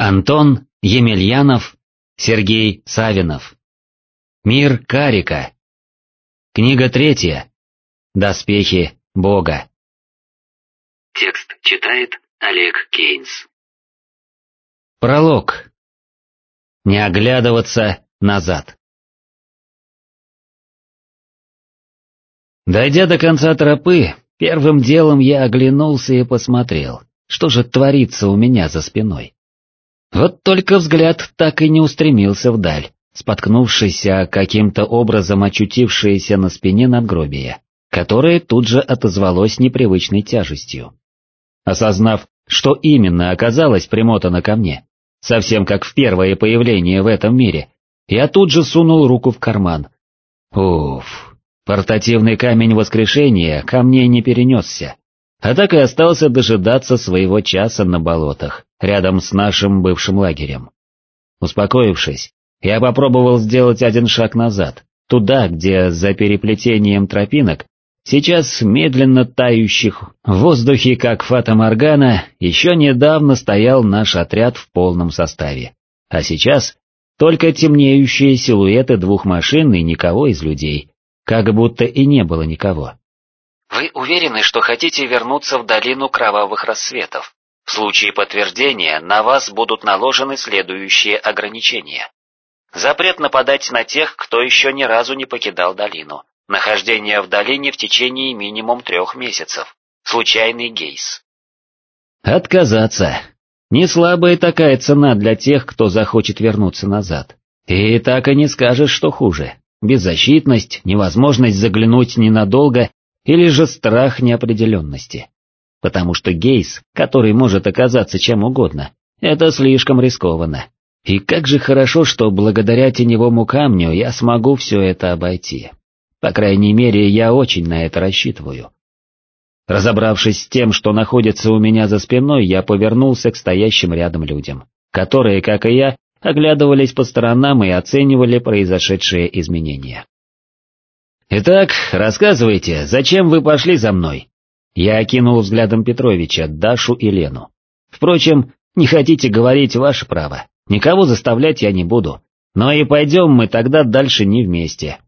Антон Емельянов, Сергей Савинов. Мир Карика. Книга третья. Доспехи Бога. Текст читает Олег Кейнс. Пролог. Не оглядываться назад. Дойдя до конца тропы, первым делом я оглянулся и посмотрел, что же творится у меня за спиной. Вот только взгляд так и не устремился вдаль, споткнувшийся каким-то образом очутившееся на спине надгробие, которое тут же отозвалось непривычной тяжестью. Осознав, что именно оказалось примотано ко мне, совсем как в первое появление в этом мире, я тут же сунул руку в карман. Уф, портативный камень воскрешения ко мне не перенесся, а так и остался дожидаться своего часа на болотах, рядом с нашим бывшим лагерем. Успокоившись, я попробовал сделать один шаг назад, туда, где за переплетением тропинок, сейчас медленно тающих в воздухе как фата-моргана, еще недавно стоял наш отряд в полном составе. А сейчас только темнеющие силуэты двух машин и никого из людей, как будто и не было никого. Вы уверены, что хотите вернуться в долину кровавых рассветов? В случае подтверждения на вас будут наложены следующие ограничения. Запрет нападать на тех, кто еще ни разу не покидал долину. Нахождение в долине в течение минимум трех месяцев. Случайный гейс. Отказаться. Не слабая такая цена для тех, кто захочет вернуться назад. И так и не скажешь, что хуже. Беззащитность, невозможность заглянуть ненадолго или же страх неопределенности потому что Гейс, который может оказаться чем угодно, это слишком рискованно. И как же хорошо, что благодаря теневому камню я смогу все это обойти. По крайней мере, я очень на это рассчитываю. Разобравшись с тем, что находится у меня за спиной, я повернулся к стоящим рядом людям, которые, как и я, оглядывались по сторонам и оценивали произошедшие изменения. «Итак, рассказывайте, зачем вы пошли за мной?» Я окинул взглядом Петровича, Дашу и Лену. Впрочем, не хотите говорить ваше право, никого заставлять я не буду, но и пойдем мы тогда дальше не вместе.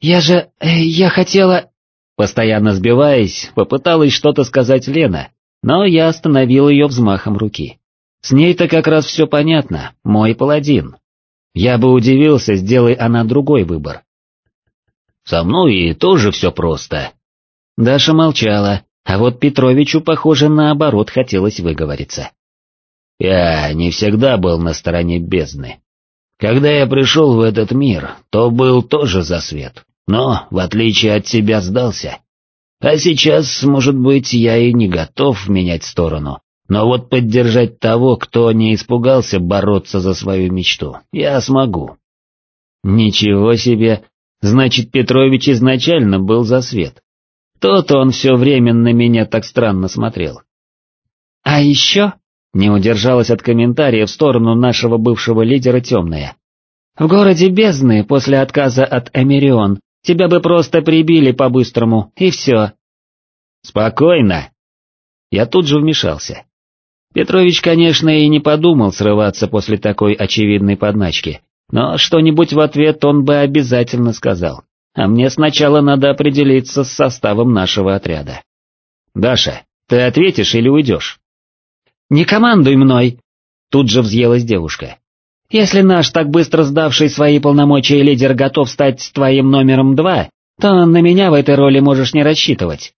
Я же... Э, я хотела... Постоянно сбиваясь, попыталась что-то сказать Лена, но я остановил ее взмахом руки. С ней-то как раз все понятно, мой паладин. Я бы удивился, сделай она другой выбор. Со мной и тоже все просто. Даша молчала, а вот Петровичу, похоже, наоборот хотелось выговориться. Я не всегда был на стороне бездны. Когда я пришел в этот мир, то был тоже за свет, но, в отличие от тебя, сдался. А сейчас, может быть, я и не готов менять сторону, но вот поддержать того, кто не испугался бороться за свою мечту, я смогу. Ничего себе, значит, Петрович изначально был за свет. То-то он все время на меня так странно смотрел. А еще, не удержалась от комментария в сторону нашего бывшего лидера темная. В городе бездны после отказа от Эмирион тебя бы просто прибили по-быстрому, и все. Спокойно. Я тут же вмешался. Петрович, конечно, и не подумал срываться после такой очевидной подначки, но что-нибудь в ответ он бы обязательно сказал а мне сначала надо определиться с составом нашего отряда. Даша, ты ответишь или уйдешь? Не командуй мной! Тут же взъелась девушка. Если наш так быстро сдавший свои полномочия лидер готов стать твоим номером два, то на меня в этой роли можешь не рассчитывать.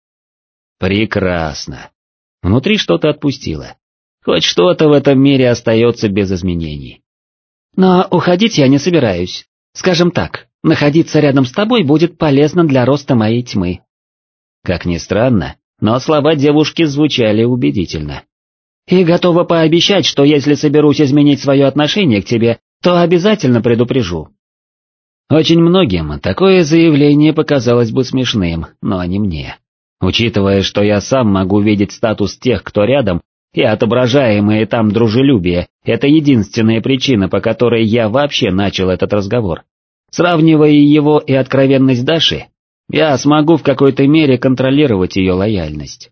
Прекрасно. Внутри что-то отпустило. Хоть что-то в этом мире остается без изменений. Но уходить я не собираюсь. Скажем так, Находиться рядом с тобой будет полезно для роста моей тьмы. Как ни странно, но слова девушки звучали убедительно. И готова пообещать, что если соберусь изменить свое отношение к тебе, то обязательно предупрежу. Очень многим такое заявление показалось бы смешным, но не мне. Учитывая, что я сам могу видеть статус тех, кто рядом, и отображаемое там дружелюбие — это единственная причина, по которой я вообще начал этот разговор. Сравнивая его и откровенность Даши, я смогу в какой-то мере контролировать ее лояльность.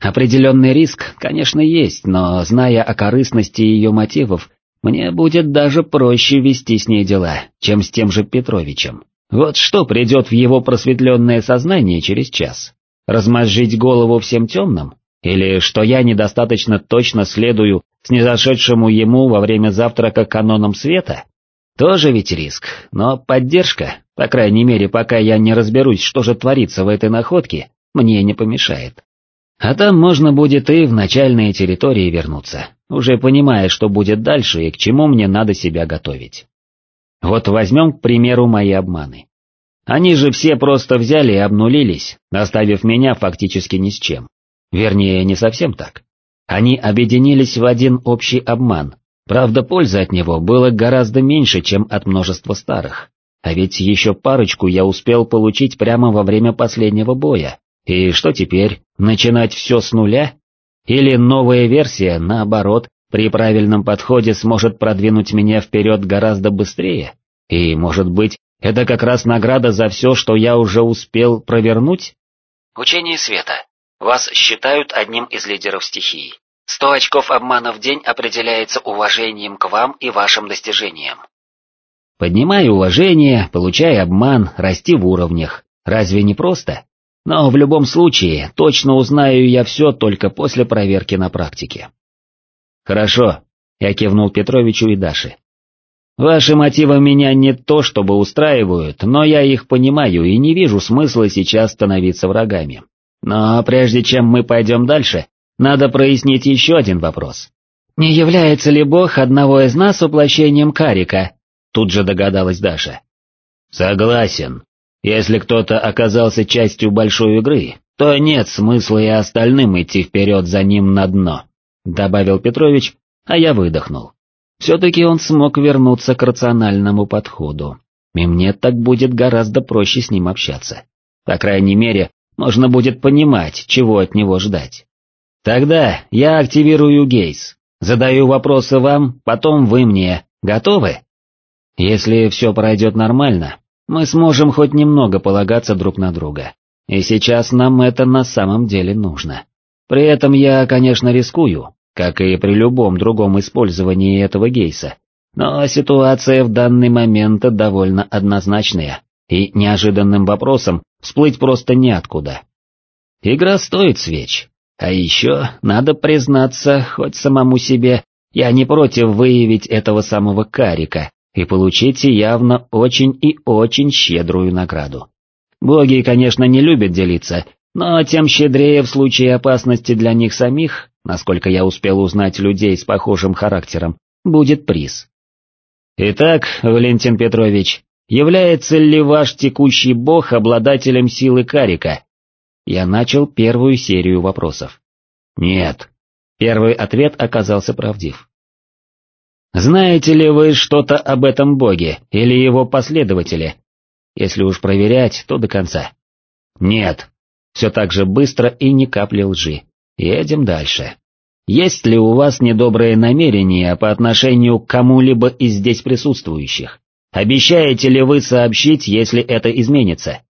Определенный риск, конечно, есть, но, зная о корыстности ее мотивов, мне будет даже проще вести с ней дела, чем с тем же Петровичем. Вот что придет в его просветленное сознание через час? Размозжить голову всем темным? Или что я недостаточно точно следую снизошедшему ему во время завтрака канонам света? Тоже ведь риск, но поддержка, по крайней мере пока я не разберусь, что же творится в этой находке, мне не помешает. А там можно будет и в начальные территории вернуться, уже понимая, что будет дальше и к чему мне надо себя готовить. Вот возьмем, к примеру, мои обманы. Они же все просто взяли и обнулились, оставив меня фактически ни с чем. Вернее, не совсем так. Они объединились в один общий обман, правда пользы от него было гораздо меньше, чем от множества старых. А ведь еще парочку я успел получить прямо во время последнего боя. И что теперь, начинать все с нуля? Или новая версия, наоборот, при правильном подходе сможет продвинуть меня вперед гораздо быстрее? И, может быть, это как раз награда за все, что я уже успел провернуть? Учение света. Вас считают одним из лидеров стихии. Сто очков обмана в день определяется уважением к вам и вашим достижениям. Поднимай уважение, получай обман, расти в уровнях. Разве не просто? Но в любом случае, точно узнаю я все только после проверки на практике. Хорошо, я кивнул Петровичу и Даше. Ваши мотивы меня не то чтобы устраивают, но я их понимаю и не вижу смысла сейчас становиться врагами. Но прежде чем мы пойдем дальше, надо прояснить еще один вопрос. Не является ли Бог одного из нас воплощением Карика? Тут же догадалась Даша. Согласен. Если кто-то оказался частью большой игры, то нет смысла и остальным идти вперед за ним на дно, добавил Петрович, а я выдохнул. Все-таки он смог вернуться к рациональному подходу, и мне так будет гораздо проще с ним общаться. По крайней мере, можно будет понимать, чего от него ждать. Тогда я активирую гейс, задаю вопросы вам, потом вы мне. Готовы? Если все пройдет нормально, мы сможем хоть немного полагаться друг на друга. И сейчас нам это на самом деле нужно. При этом я, конечно, рискую, как и при любом другом использовании этого гейса, но ситуация в данный момент довольно однозначная, и неожиданным вопросом всплыть просто неоткуда. Игра стоит свеч, а еще, надо признаться, хоть самому себе, я не против выявить этого самого карика и получить явно очень и очень щедрую награду. Боги, конечно, не любят делиться, но тем щедрее в случае опасности для них самих, насколько я успел узнать людей с похожим характером, будет приз. Итак, Валентин Петрович, является ли ваш текущий бог обладателем силы карика? Я начал первую серию вопросов. Нет. Первый ответ оказался правдив. Знаете ли вы что-то об этом боге или его последователе? Если уж проверять, то до конца. Нет. Все так же быстро и ни капли лжи. Едем дальше. Есть ли у вас недобрые намерения по отношению к кому-либо из здесь присутствующих? Обещаете ли вы сообщить, если это изменится?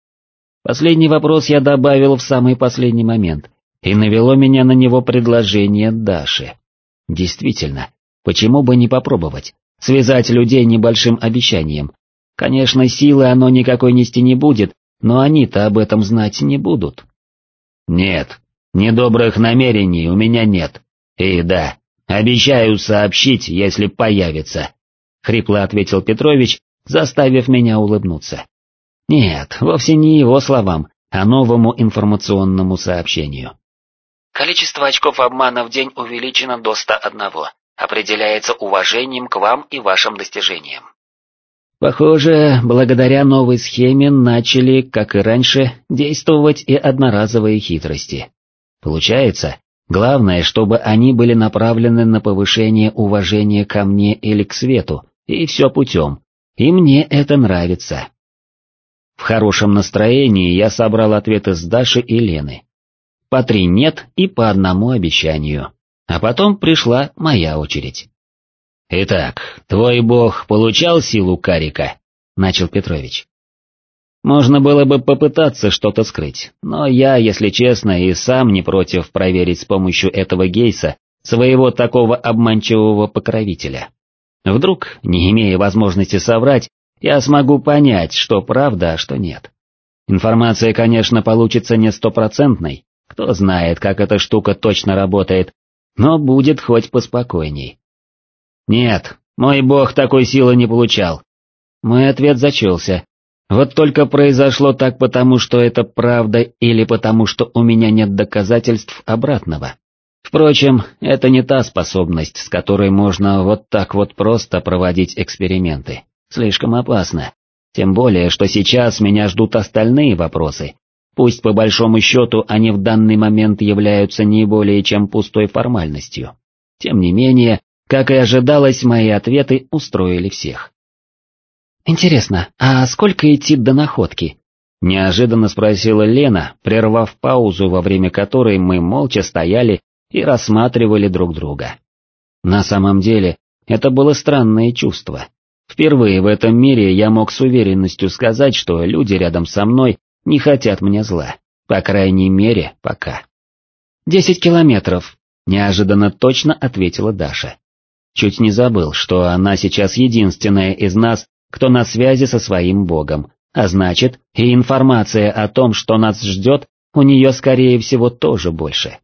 Последний вопрос я добавил в самый последний момент, и навело меня на него предложение Даши. Действительно, почему бы не попробовать, связать людей небольшим обещанием? Конечно, силы оно никакой нести не будет, но они-то об этом знать не будут. Нет, недобрых намерений у меня нет. И да, обещаю сообщить, если появится, — хрипло ответил Петрович, заставив меня улыбнуться. Нет, вовсе не его словам, а новому информационному сообщению. Количество очков обмана в день увеличено до 101, определяется уважением к вам и вашим достижениям. Похоже, благодаря новой схеме начали, как и раньше, действовать и одноразовые хитрости. Получается, главное, чтобы они были направлены на повышение уважения ко мне или к свету, и все путем, и мне это нравится. В хорошем настроении я собрал ответы с Даши и Лены. По три «нет» и по одному обещанию. А потом пришла моя очередь. «Итак, твой бог получал силу Карика?» — начал Петрович. Можно было бы попытаться что-то скрыть, но я, если честно, и сам не против проверить с помощью этого гейса своего такого обманчивого покровителя. Вдруг, не имея возможности соврать, я смогу понять, что правда, а что нет. Информация, конечно, получится не стопроцентной, кто знает, как эта штука точно работает, но будет хоть поспокойней. Нет, мой бог такой силы не получал. Мой ответ зачелся. Вот только произошло так потому, что это правда или потому, что у меня нет доказательств обратного. Впрочем, это не та способность, с которой можно вот так вот просто проводить эксперименты. Слишком опасно. Тем более, что сейчас меня ждут остальные вопросы. Пусть по большому счету они в данный момент являются не более чем пустой формальностью. Тем не менее, как и ожидалось, мои ответы устроили всех. «Интересно, а сколько идти до находки?» Неожиданно спросила Лена, прервав паузу, во время которой мы молча стояли и рассматривали друг друга. На самом деле, это было странное чувство. Впервые в этом мире я мог с уверенностью сказать, что люди рядом со мной не хотят мне зла, по крайней мере, пока. «Десять километров», — неожиданно точно ответила Даша. Чуть не забыл, что она сейчас единственная из нас, кто на связи со своим богом, а значит, и информация о том, что нас ждет, у нее скорее всего тоже больше.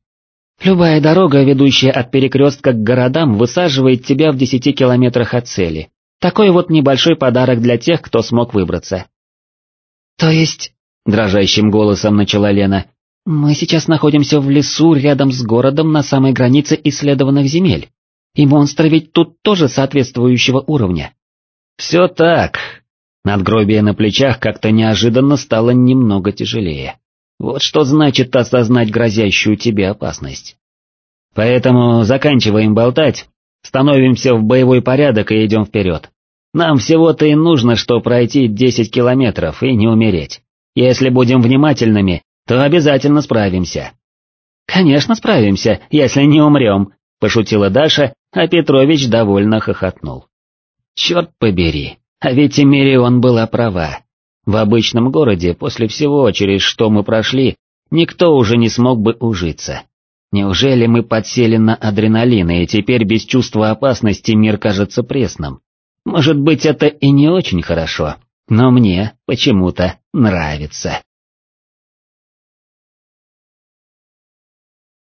Любая дорога, ведущая от перекрестка к городам, высаживает тебя в десяти километрах от цели. Такой вот небольшой подарок для тех, кто смог выбраться. То есть, дрожащим голосом начала Лена, мы сейчас находимся в лесу рядом с городом на самой границе исследованных земель. И монстры ведь тут тоже соответствующего уровня. Все так. Надгробие на плечах как-то неожиданно стало немного тяжелее. Вот что значит осознать грозящую тебе опасность. Поэтому заканчиваем болтать, становимся в боевой порядок и идем вперед. Нам всего-то и нужно, что пройти 10 километров и не умереть. Если будем внимательными, то обязательно справимся. Конечно справимся, если не умрем, пошутила Даша, а Петрович довольно хохотнул. Черт побери, а ведь Эмирион была права. В обычном городе, после всего, через что мы прошли, никто уже не смог бы ужиться. Неужели мы подсели на адреналин, и теперь без чувства опасности мир кажется пресным? Может быть, это и не очень хорошо, но мне почему-то нравится.